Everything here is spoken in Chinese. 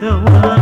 的吻